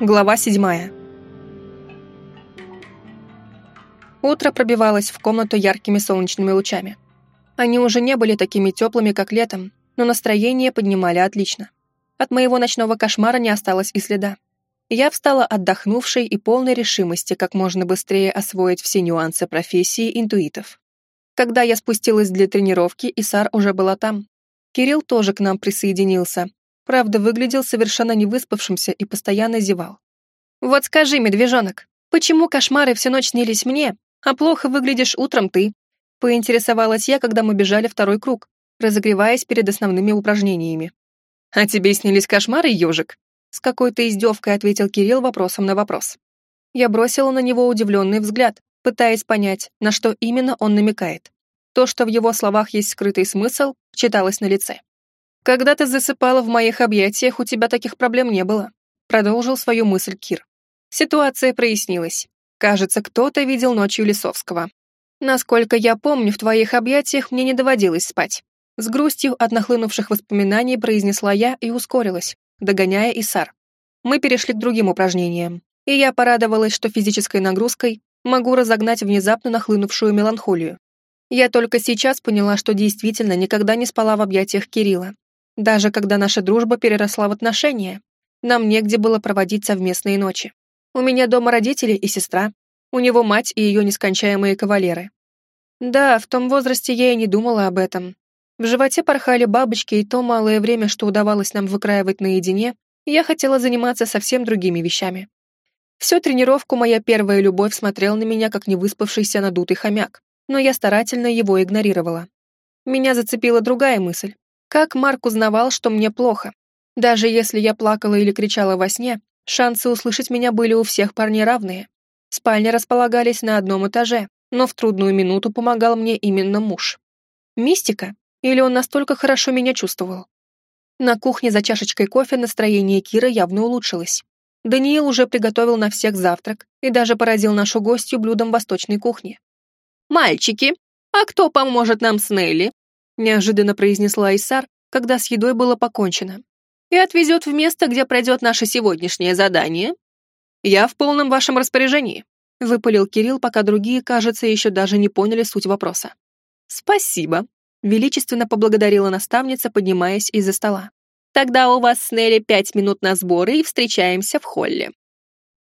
Глава седьмая. Утро пробивалось в комнату яркими солнечными лучами. Они уже не были такими теплыми, как летом, но настроение поднимали отлично. От моего ночного кошмара не осталось и следа. Я встала отдохнувшей и полной решимости как можно быстрее освоить все нюансы профессии интуитов. Когда я спустилась для тренировки, Исар уже была там. Кирилл тоже к нам присоединился, Правда, выглядел совершенно невыспавшимся и постоянно зевал. «Вот скажи, медвежонок, почему кошмары всю ночь снились мне, а плохо выглядишь утром ты?» Поинтересовалась я, когда мы бежали второй круг, разогреваясь перед основными упражнениями. «А тебе снились кошмары, ежик?» С какой-то издевкой ответил Кирилл вопросом на вопрос. Я бросила на него удивленный взгляд, пытаясь понять, на что именно он намекает. То, что в его словах есть скрытый смысл, читалось на лице. «Когда ты засыпала в моих объятиях, у тебя таких проблем не было», продолжил свою мысль Кир. Ситуация прояснилась. Кажется, кто-то видел ночью Лисовского. Насколько я помню, в твоих объятиях мне не доводилось спать. С грустью от нахлынувших воспоминаний произнесла я и ускорилась, догоняя Исар. Мы перешли к другим упражнениям, и я порадовалась, что физической нагрузкой могу разогнать внезапно нахлынувшую меланхолию. Я только сейчас поняла, что действительно никогда не спала в объятиях Кирилла, даже когда наша дружба переросла в отношения, нам негде было проводить совместные ночи. У меня дома родители и сестра, у него мать и ее нескончаемые кавалеры. Да, в том возрасте я и не думала об этом. В животе порхали бабочки, и то малое время, что удавалось нам выкраивать наедине, я хотела заниматься совсем другими вещами. Всю тренировку моя первая любовь смотрел на меня, как невыспавшийся надутый хомяк, но я старательно его игнорировала. Меня зацепила другая мысль. Как Марк узнавал, что мне плохо? Даже если я плакала или кричала во сне, шансы услышать меня были у всех парней равные. Спальни располагались на одном этаже, но в трудную минуту помогал мне именно муж. Мистика? Или он настолько хорошо меня чувствовал? На кухне за чашечкой кофе настроение Кира явно улучшилось. Даниил уже приготовил на всех завтрак и даже поразил нашу гостью блюдом восточной кухни. «Мальчики, а кто поможет нам с Нелли?» Неожиданно произнесла Исар, когда с едой было покончено. «И отвезет в место, где пройдет наше сегодняшнее задание?» «Я в полном вашем распоряжении», — выпалил Кирилл, пока другие, кажется, еще даже не поняли суть вопроса. «Спасибо», — величественно поблагодарила наставница, поднимаясь из-за стола. «Тогда у вас с Нелли пять минут на сборы и встречаемся в холле».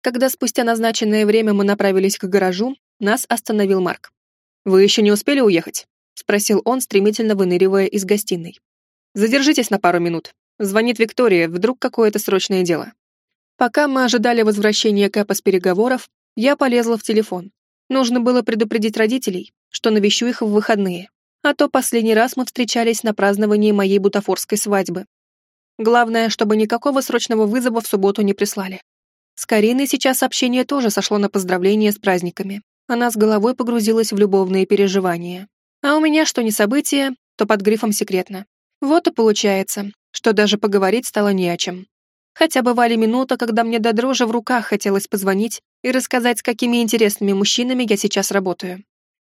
Когда спустя назначенное время мы направились к гаражу, нас остановил Марк. «Вы еще не успели уехать?» — спросил он, стремительно выныривая из гостиной. «Задержитесь на пару минут. Звонит Виктория, вдруг какое-то срочное дело». Пока мы ожидали возвращения Кэпа с переговоров, я полезла в телефон. Нужно было предупредить родителей, что навещу их в выходные. А то последний раз мы встречались на праздновании моей бутафорской свадьбы. Главное, чтобы никакого срочного вызова в субботу не прислали. С Кариной сейчас общение тоже сошло на поздравление с праздниками. Она с головой погрузилась в любовные переживания. А у меня что не событие, то под грифом «секретно». Вот и получается, что даже поговорить стало не о чем. Хотя бывали минуты, когда мне до дрожи в руках хотелось позвонить и рассказать, с какими интересными мужчинами я сейчас работаю.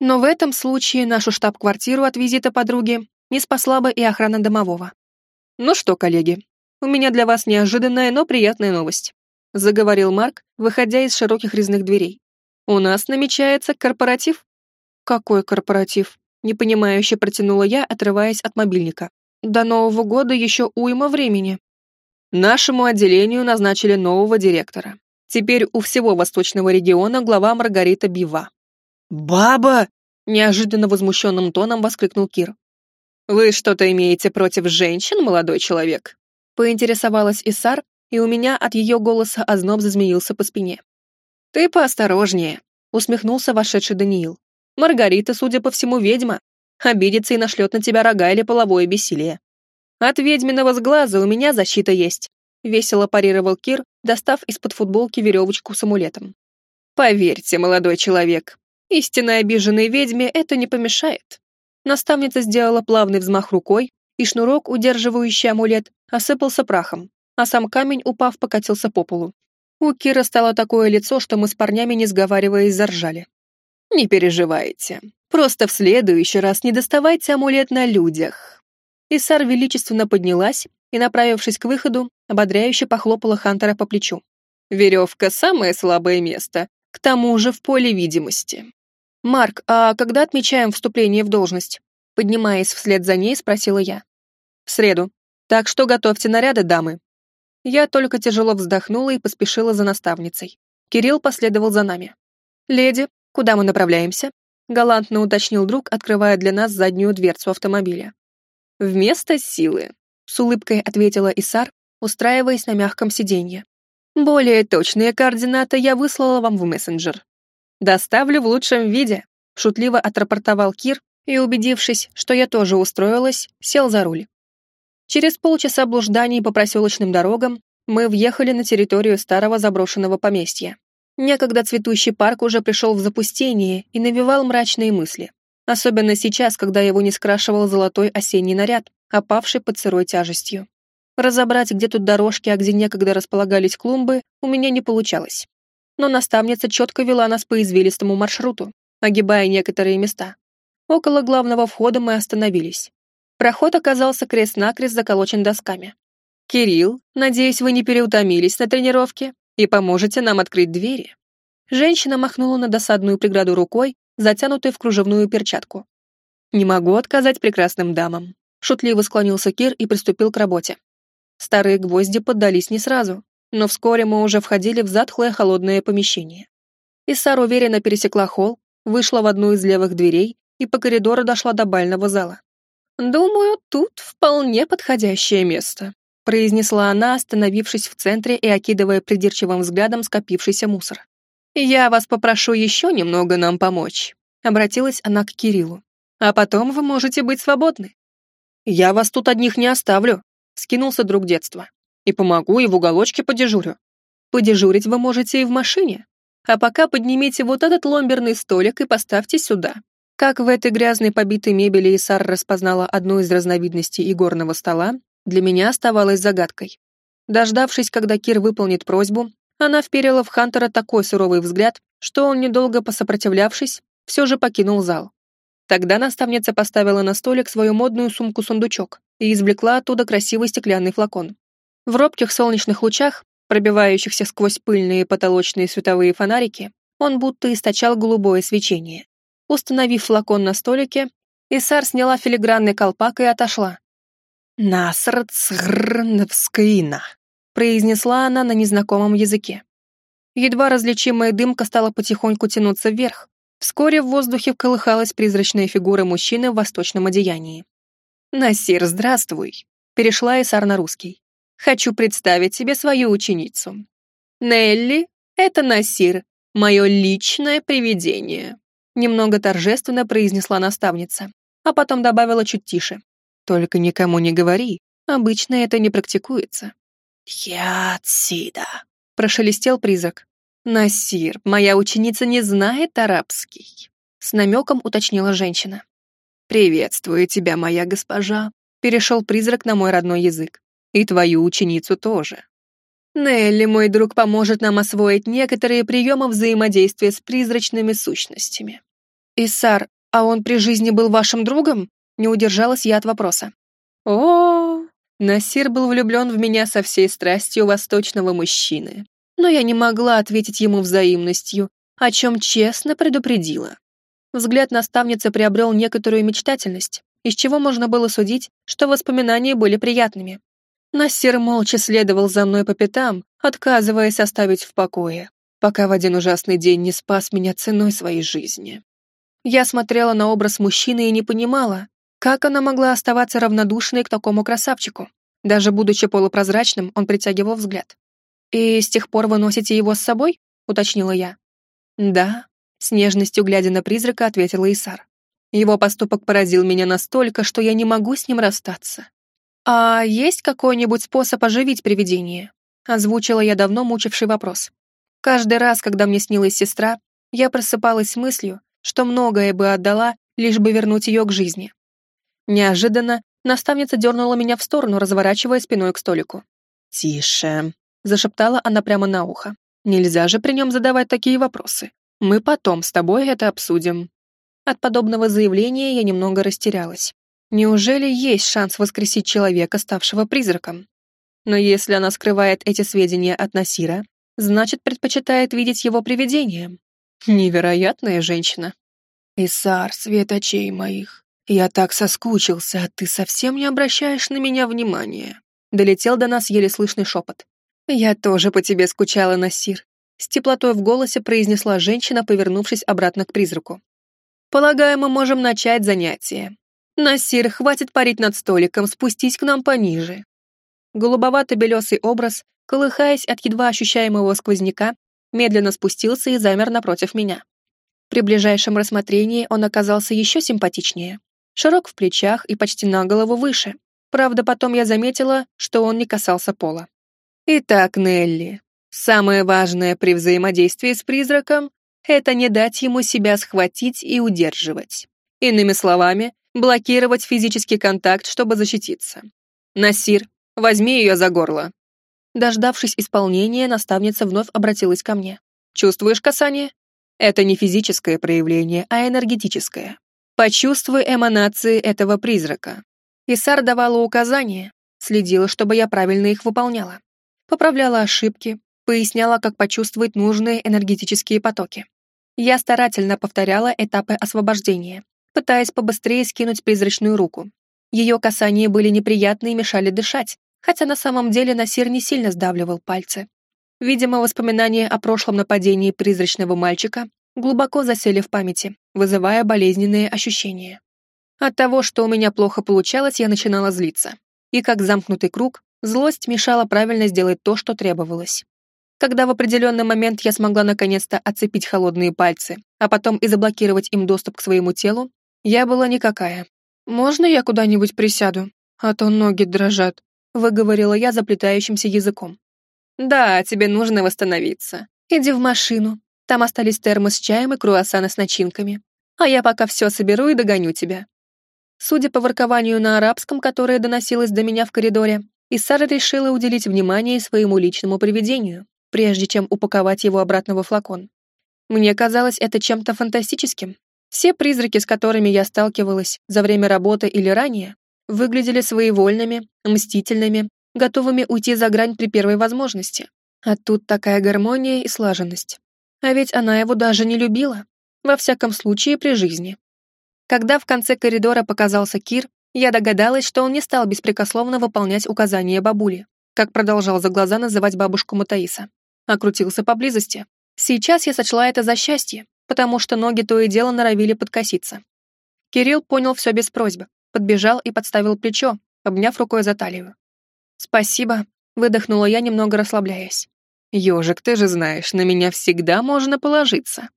Но в этом случае нашу штаб-квартиру от визита подруги не спасла бы и охрана домового. «Ну что, коллеги, у меня для вас неожиданная, но приятная новость», заговорил Марк, выходя из широких резных дверей. «У нас намечается корпоратив». «Какой корпоратив?» Непонимающе протянула я, отрываясь от мобильника. До Нового года еще уйма времени. Нашему отделению назначили нового директора. Теперь у всего восточного региона глава Маргарита Бива. «Баба!» — неожиданно возмущенным тоном воскликнул Кир. «Вы что-то имеете против женщин, молодой человек?» Поинтересовалась Исар, и у меня от ее голоса озноб зазмеился по спине. «Ты поосторожнее», — усмехнулся вошедший Даниил. Маргарита, судя по всему, ведьма. Обидится и нашлет на тебя рога или половое бессилие. От ведьминого сглаза у меня защита есть. Весело парировал Кир, достав из-под футболки веревочку с амулетом. Поверьте, молодой человек, истинно обиженной ведьме это не помешает. Наставница сделала плавный взмах рукой, и шнурок, удерживающий амулет, осыпался прахом, а сам камень, упав, покатился по полу. У Кира стало такое лицо, что мы с парнями, не сговариваясь, заржали. Не переживайте. Просто в следующий раз не доставайте амулет на людях. Исар величественно поднялась и, направившись к выходу, ободряюще похлопала Хантера по плечу. Веревка — самое слабое место, к тому же в поле видимости. «Марк, а когда отмечаем вступление в должность?» Поднимаясь вслед за ней, спросила я. «В среду. Так что готовьте наряды, дамы». Я только тяжело вздохнула и поспешила за наставницей. Кирилл последовал за нами. «Леди, куда мы направляемся?» Галантно уточнил друг, открывая для нас заднюю дверцу автомобиля. «Вместо силы», — с улыбкой ответила Исар, устраиваясь на мягком сиденье. «Более точные координаты я выслала вам в мессенджер. Доставлю в лучшем виде», — шутливо отрапортовал Кир и, убедившись, что я тоже устроилась, сел за руль. Через полчаса блужданий по проселочным дорогам мы въехали на территорию старого заброшенного поместья. Некогда цветущий парк уже пришел в запустение и навевал мрачные мысли. Особенно сейчас, когда его не скрашивал золотой осенний наряд, опавший под сырой тяжестью. Разобрать, где тут дорожки, а где некогда располагались клумбы, у меня не получалось. Но наставница четко вела нас по извилистому маршруту, огибая некоторые места. Около главного входа мы остановились. Проход оказался крест-накрест заколочен досками. «Кирилл, надеюсь, вы не переутомились на тренировке?» И поможете нам открыть двери». Женщина махнула на досадную преграду рукой, затянутой в кружевную перчатку. «Не могу отказать прекрасным дамам», — шутливо склонился Кир и приступил к работе. Старые гвозди поддались не сразу, но вскоре мы уже входили в затхлое холодное помещение. Иссар уверенно пересекла холл, вышла в одну из левых дверей и по коридору дошла до бального зала. «Думаю, тут вполне подходящее место», произнесла она, остановившись в центре и окидывая придирчивым взглядом скопившийся мусор. «Я вас попрошу еще немного нам помочь», — обратилась она к Кириллу. «А потом вы можете быть свободны». «Я вас тут одних не оставлю», — скинулся друг детства. «И помогу, и в уголочке подежурю. Подежурить вы можете и в машине. А пока поднимите вот этот ломберный столик и поставьте сюда». Как в этой грязной побитой мебели Исар распознала одну из разновидностей игорного стола, для меня оставалась загадкой. Дождавшись, когда Кир выполнит просьбу, она вперила в Хантера такой суровый взгляд, что он, недолго посопротивлявшись, все же покинул зал. Тогда наставница поставила на столик свою модную сумку-сундучок и извлекла оттуда красивый стеклянный флакон. В робких солнечных лучах, пробивающихся сквозь пыльные потолочные световые фонарики, он будто источал голубое свечение. Установив флакон на столике, Исар сняла филигранный колпак и отошла, «Насрцгрнвскина», — произнесла она на незнакомом языке. Едва различимая дымка стала потихоньку тянуться вверх. Вскоре в воздухе колыхалась призрачная фигура мужчины в восточном одеянии. «Насир, здравствуй», — перешла Исар на русский. «Хочу представить тебе свою ученицу. Нелли — это Насир, мое личное привидение», — немного торжественно произнесла наставница, а потом добавила чуть тише. Только никому не говори, обычно это не практикуется. «Я отсюда», — прошелестел призрак. «Насир, моя ученица не знает арабский», — с намеком уточнила женщина. «Приветствую тебя, моя госпожа», — перешел призрак на мой родной язык. «И твою ученицу тоже». Нелли, мой друг, поможет нам освоить некоторые приемы взаимодействия с призрачными сущностями. Исар, а он при жизни был вашим другом? Не удержалась я от вопроса. О, Насир был влюблен в меня со всей страстью восточного мужчины. Но я не могла ответить ему взаимностью, о чем честно предупредила. Взгляд наставницы приобрел некоторую мечтательность, из чего можно было судить, что воспоминания были приятными. Насир молча следовал за мной по пятам, отказываясь оставить в покое, пока в один ужасный день не спас меня ценой своей жизни. Я смотрела на образ мужчины и не понимала, как она могла оставаться равнодушной к такому красавчику? Даже будучи полупрозрачным, он притягивал взгляд. «И с тех пор вы носите его с собой?» — уточнила я. «Да», — с нежностью глядя на призрака, ответила Исар. «Его поступок поразил меня настолько, что я не могу с ним расстаться». «А есть какой-нибудь способ оживить привидение?» — озвучила я давно мучивший вопрос. Каждый раз, когда мне снилась сестра, я просыпалась с мыслью, что многое бы отдала, лишь бы вернуть ее к жизни. Неожиданно наставница дернула меня в сторону, разворачивая спиной к столику. «Тише», — зашептала она прямо на ухо. «Нельзя же при нем задавать такие вопросы. Мы потом с тобой это обсудим». От подобного заявления я немного растерялась. Неужели есть шанс воскресить человека, ставшего призраком? Но если она скрывает эти сведения от Насира, Значит, предпочитает видеть его привидением. Невероятная женщина. Исар, свет очей моих. Я так соскучился, а ты совсем не обращаешь на меня внимания. Долетел до нас еле слышный шепот. Я тоже по тебе скучала, Насир. С теплотой в голосе произнесла женщина, повернувшись обратно к призраку. Полагаю, мы можем начать занятие. Насир, хватит парить над столиком, спустись к нам пониже. Голубовато-белесый образ, колыхаясь от едва ощущаемого сквозняка, медленно спустился и замер напротив меня. При ближайшем рассмотрении он оказался еще симпатичнее. Широк в плечах и почти на голову выше. Правда, потом я заметила, что он не касался пола. Итак, Нелли, самое важное при взаимодействии с призраком — это не дать ему себя схватить и удерживать. Иными словами, блокировать физический контакт, чтобы защититься. Насир, возьми ее за горло. Дождавшись исполнения, наставница вновь обратилась ко мне. Чувствуешь касание? Это не физическое проявление, а энергетическое. Почувствуй эманации этого призрака. Исар давала указания, следила, чтобы я правильно их выполняла. Поправляла ошибки, поясняла, как почувствовать нужные энергетические потоки. Я старательно повторяла этапы освобождения, пытаясь побыстрее скинуть призрачную руку. Ее касания были неприятны и мешали дышать, хотя на самом деле Насир не сильно сдавливал пальцы. Видимо, воспоминания о прошлом нападении призрачного мальчика глубоко засели в памяти, вызывая болезненные ощущения. От того, что у меня плохо получалось, я начинала злиться. И как замкнутый круг, злость мешала правильно сделать то, что требовалось. Когда в определенный момент я смогла наконец-то оцепить холодные пальцы, а потом и заблокировать им доступ к своему телу, я была никакая. «Можно я куда-нибудь присяду? А то ноги дрожат», — выговорила я заплетающимся языком. «Да, тебе нужно восстановиться. Иди в машину. Там остались термос с чаем и круассаны с начинками. А я пока все соберу и догоню тебя». Судя по воркованию на арабском, которое доносилось до меня в коридоре, Иссара решила уделить внимание своему личному привидению, прежде чем упаковать его обратно во флакон. Мне казалось это чем-то фантастическим. Все призраки, с которыми я сталкивалась за время работы или ранее, выглядели своевольными, мстительными, готовыми уйти за грань при первой возможности. А тут такая гармония и слаженность. А ведь она его даже не любила. Во всяком случае, при жизни. Когда в конце коридора показался Кир, я догадалась, что он не стал беспрекословно выполнять указания бабули, как продолжал за глаза называть бабушку Матаиса. Окрутился поблизости. Сейчас я сочла это за счастье, потому что ноги то и дело норовили подкоситься. Кирилл понял все без просьбы, подбежал и подставил плечо, обняв рукой за талию. «Спасибо», — выдохнула я, немного расслабляясь. «Ежик, ты же знаешь, на меня всегда можно положиться».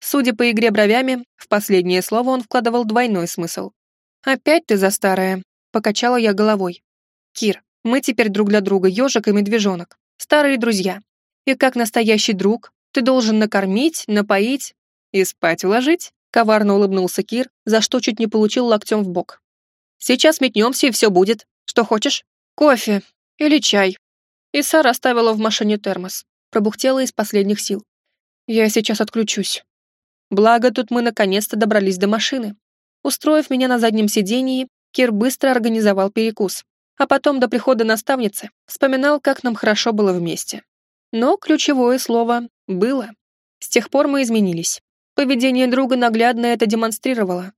Судя по игре бровями, в последнее слово он вкладывал двойной смысл. «Опять ты за старое», — покачала я головой. «Кир, мы теперь друг для друга ежик и медвежонок, старые друзья. И как настоящий друг, ты должен накормить, напоить и спать уложить», — коварно улыбнулся Кир, за что чуть не получил локтем в бок. «Сейчас метнемся, и все будет. Что хочешь? Кофе или чай?» И Сара оставила в машине термос, пробухтела из последних сил. «Я сейчас отключусь». Благо, тут мы наконец-то добрались до машины. Устроив меня на заднем сидении, Кир быстро организовал перекус, а потом до прихода наставницы вспоминал, как нам хорошо было вместе. Но ключевое слово «было». С тех пор мы изменились. Поведение друга наглядно это демонстрировало.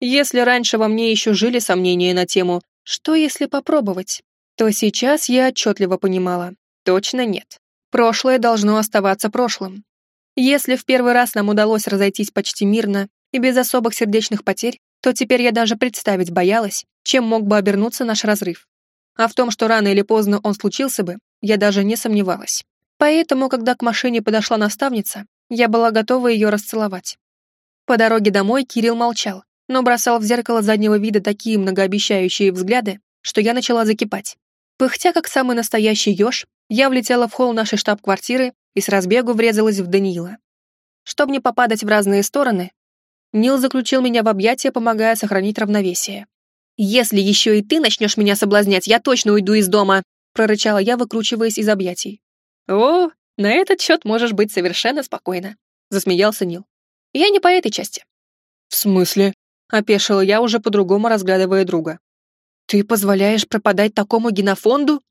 Если раньше во мне еще жили сомнения на тему «что если попробовать?», то сейчас я отчетливо понимала «точно нет». Прошлое должно оставаться прошлым. Если в первый раз нам удалось разойтись почти мирно и без особых сердечных потерь, то теперь я даже представить боялась, чем мог бы обернуться наш разрыв. А в том, что рано или поздно он случился бы, я даже не сомневалась. Поэтому, когда к машине подошла наставница, я была готова ее расцеловать. По дороге домой Кирилл молчал, но бросал в зеркало заднего вида такие многообещающие взгляды, что я начала закипать. Пыхтя как самый настоящий еж, я влетела в холл нашей штаб-квартиры и с разбегу врезалась в Даниила. Чтобы не попадать в разные стороны, Нил заключил меня в объятия, помогая сохранить равновесие. «Если еще и ты начнешь меня соблазнять, я точно уйду из дома!» прорычала я, выкручиваясь из объятий. «О, на этот счет можешь быть совершенно спокойна», засмеялся Нил. «Я не по этой части». «В смысле?» опешила я, уже по-другому разглядывая друга. «Ты позволяешь пропадать такому генофонду?»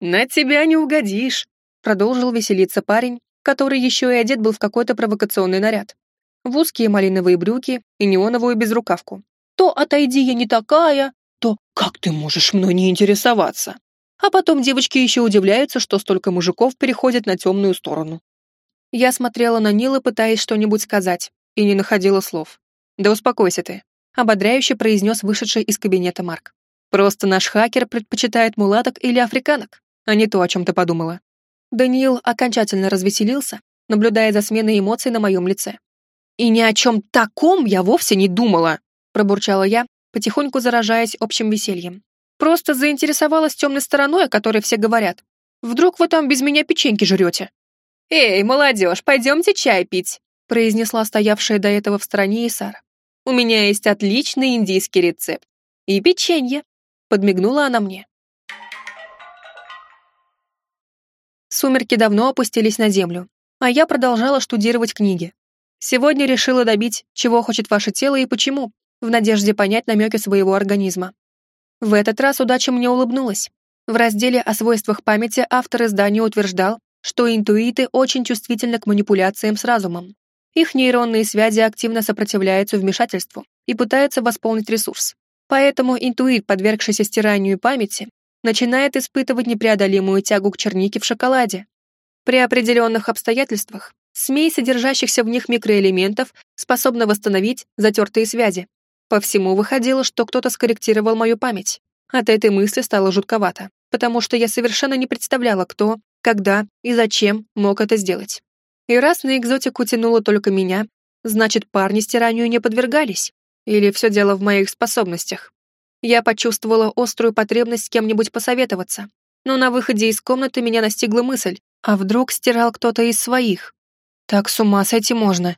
«На тебя не угодишь», продолжил веселиться парень, который еще и одет был в какой-то провокационный наряд. В узкие малиновые брюки и неоновую безрукавку. То «отойди, я не такая», то «как ты можешь мной не интересоваться?» А потом девочки еще удивляются, что столько мужиков переходят на темную сторону. Я смотрела на Нила, пытаясь что-нибудь сказать, и не находила слов. «Да успокойся ты», — ободряюще произнес вышедший из кабинета Марк. «Просто наш хакер предпочитает мулаток или африканок, а не то, о чем ты подумала». Даниил окончательно развеселился, наблюдая за сменой эмоций на моем лице. «И ни о чем таком я вовсе не думала», — пробурчала я, потихоньку заражаясь общим весельем. «Просто заинтересовалась темной стороной, о которой все говорят. Вдруг вы там без меня печеньки жрете?» «Эй, молодежь, пойдемте чай пить», — произнесла стоявшая до этого в стороне Исара. «У меня есть отличный индийский рецепт. И печенье», — подмигнула она мне. Сумерки давно опустились на землю, а я продолжала штудировать книги. Сегодня решила добить, чего хочет ваше тело и почему, в надежде понять намеки своего организма. В этот раз удача мне улыбнулась. В разделе о свойствах памяти автор издания утверждал, что интуиты очень чувствительны к манипуляциям с разумом. Их нейронные связи активно сопротивляются вмешательству и пытаются восполнить ресурс. Поэтому интуит, подвергшийся стиранию памяти, начинает испытывать непреодолимую тягу к чернике в шоколаде. При определенных обстоятельствах смесь содержащихся в них микроэлементов способна восстановить затертые связи. По всему выходило, что кто-то скорректировал мою память. От этой мысли стало жутковато, потому что я совершенно не представляла, кто, когда и зачем мог это сделать. И раз на экзотику тянуло только меня, значит, парни стиранию не подвергались. Или все дело в моих способностях. Я почувствовала острую потребность с кем-нибудь посоветоваться, но на выходе из комнаты меня настигла мысль, а вдруг стирал кто-то из своих? Так с ума сойти можно.